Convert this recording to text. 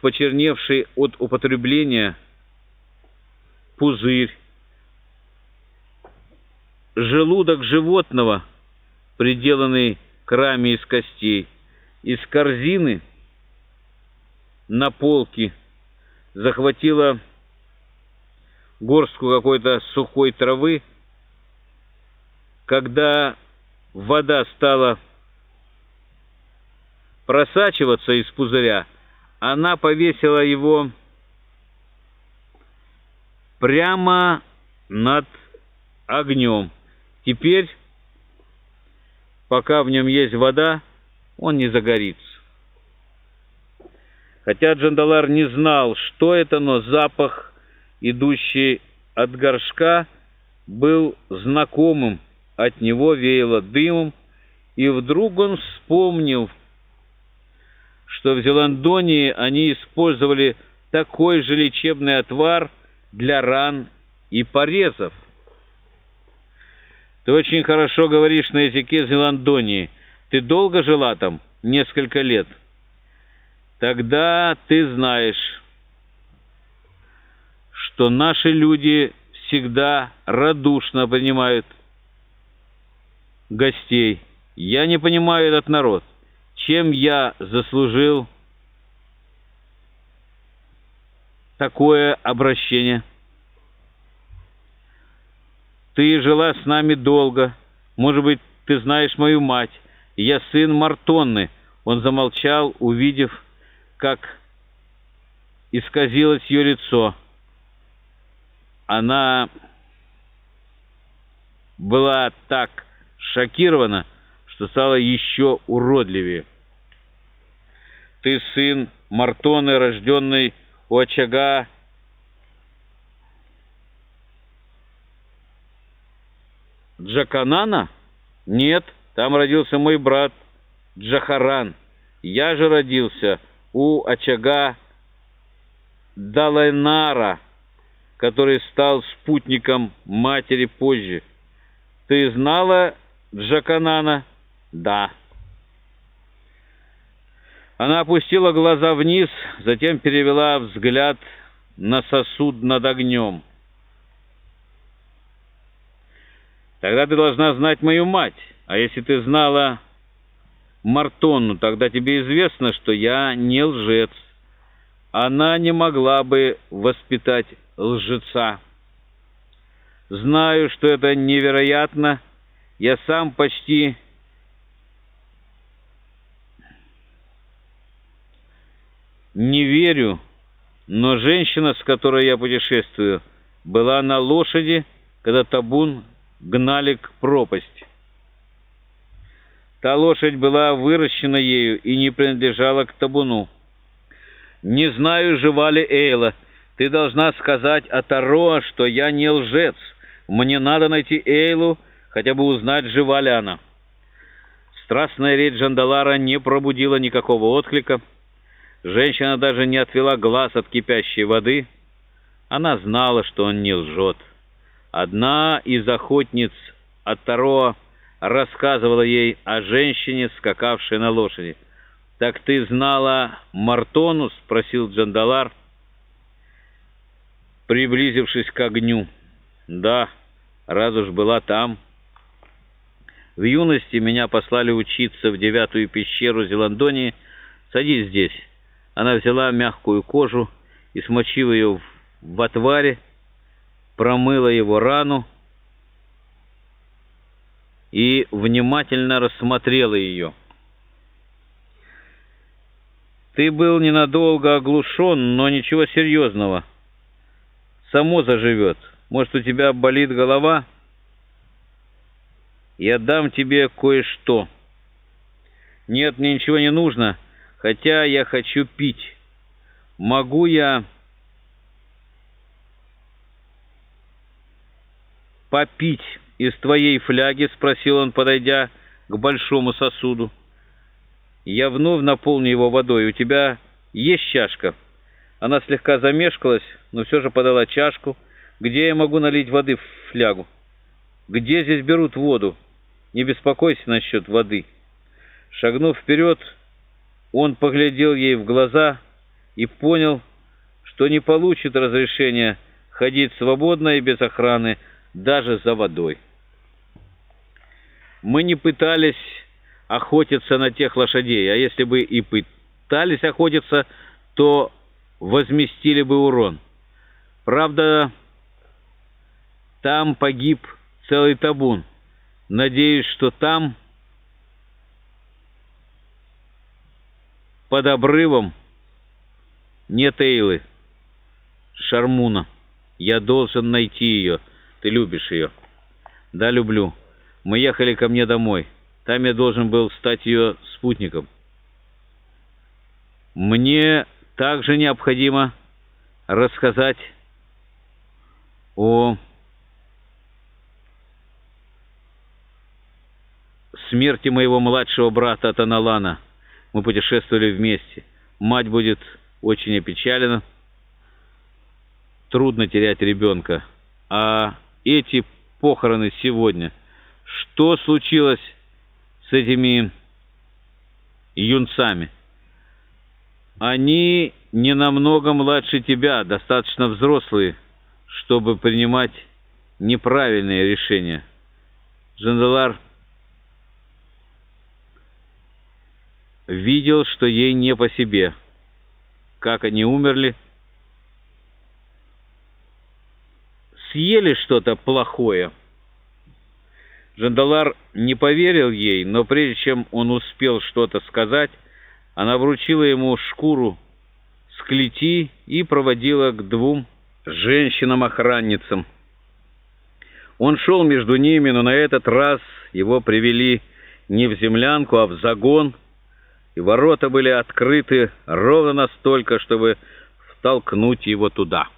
почерневший от употребления пузырь, желудок животного, приделанный к раме из костей, из корзины на полке захватила горстку какой-то сухой травы, когда вода стала просачиваться из пузыря, она повесила его прямо над огнем. Теперь, пока в нем есть вода, он не загорится. Хотя Джандалар не знал, что это, но запах, идущий от горшка, был знакомым, от него веяло дымом, и вдруг он вспомнил, что в Зеландонии они использовали такой же лечебный отвар для ран и порезов. Ты очень хорошо говоришь на языке Зеландонии. Ты долго жила там? Несколько лет. Тогда ты знаешь, что наши люди всегда радушно принимают гостей. Я не понимаю этот народ. Чем я заслужил такое обращение? Ты жила с нами долго. Может быть, ты знаешь мою мать. Я сын Мартонны. Он замолчал, увидев, как исказилось ее лицо. Она была так шокирована, что стала еще уродливее. Ты сын Мартоны, рожденный у очага Джаканана? Нет, там родился мой брат Джахаран. Я же родился у очага Далайнара, который стал спутником матери позже. Ты знала Джаканана? Да. Она опустила глаза вниз, затем перевела взгляд на сосуд над огнем. Тогда ты должна знать мою мать, а если ты знала Мартонну, тогда тебе известно, что я не лжец. Она не могла бы воспитать лжеца. Знаю, что это невероятно. Я сам почти не верю, но женщина, с которой я путешествую, была на лошади, когда табун гнали к пропасти. Та лошадь была выращена ею и не принадлежала к табуну. Не знаю, жива ли Эйла. Ты должна сказать Атароа, что я не лжец. Мне надо найти Эйлу, хотя бы узнать, жива ли она. Страстная речь Джандалара не пробудила никакого отклика. Женщина даже не отвела глаз от кипящей воды. Она знала, что он не лжет. Одна из охотниц от Тароа рассказывала ей о женщине, скакавшей на лошади. «Так ты знала Мартону?» — спросил Джандалар, приблизившись к огню. «Да, раз уж была там». В юности меня послали учиться в девятую пещеру Зеландонии. Садись здесь. Она взяла мягкую кожу и, смочив ее в отваре, промыла его рану и внимательно рассмотрела ее. «Ты был ненадолго оглушен, но ничего серьезного. Само заживет. Может, у тебя болит голова? Я дам тебе кое-что. Нет, мне ничего не нужно, хотя я хочу пить. Могу я...» попить из твоей фляги?» — спросил он, подойдя к большому сосуду. «Я вновь наполню его водой. У тебя есть чашка?» Она слегка замешкалась, но все же подала чашку. «Где я могу налить воды в флягу?» «Где здесь берут воду?» «Не беспокойся насчет воды». Шагнув вперед, он поглядел ей в глаза, и понял, что не получит разрешения ходить свободно и без охраны даже за водой. Мы не пытались охотиться на тех лошадей, а если бы и пытались охотиться, то возместили бы урон. Правда, там погиб целый табун. Надеюсь, что там, под обрывом, нет Эйлы, Шармуна. Я должен найти ее. Ты любишь ее? Да, люблю. Мы ехали ко мне домой. Там я должен был стать ее спутником. Мне также необходимо рассказать о смерти моего младшего брата Таналана. Мы путешествовали вместе. Мать будет очень опечалена. Трудно терять ребенка. А эти похороны сегодня. Что случилось с этими юнцами? Они не намного младше тебя, достаточно взрослые, чтобы принимать неправильные решения. Жанделар видел, что ей не по себе. Как они умерли? Съели что-то плохое. Жандалар не поверил ей, но прежде чем он успел что-то сказать, она вручила ему шкуру с клети и проводила к двум женщинам-охранницам. Он шел между ними, но на этот раз его привели не в землянку, а в загон, и ворота были открыты ровно настолько, чтобы втолкнуть его туда.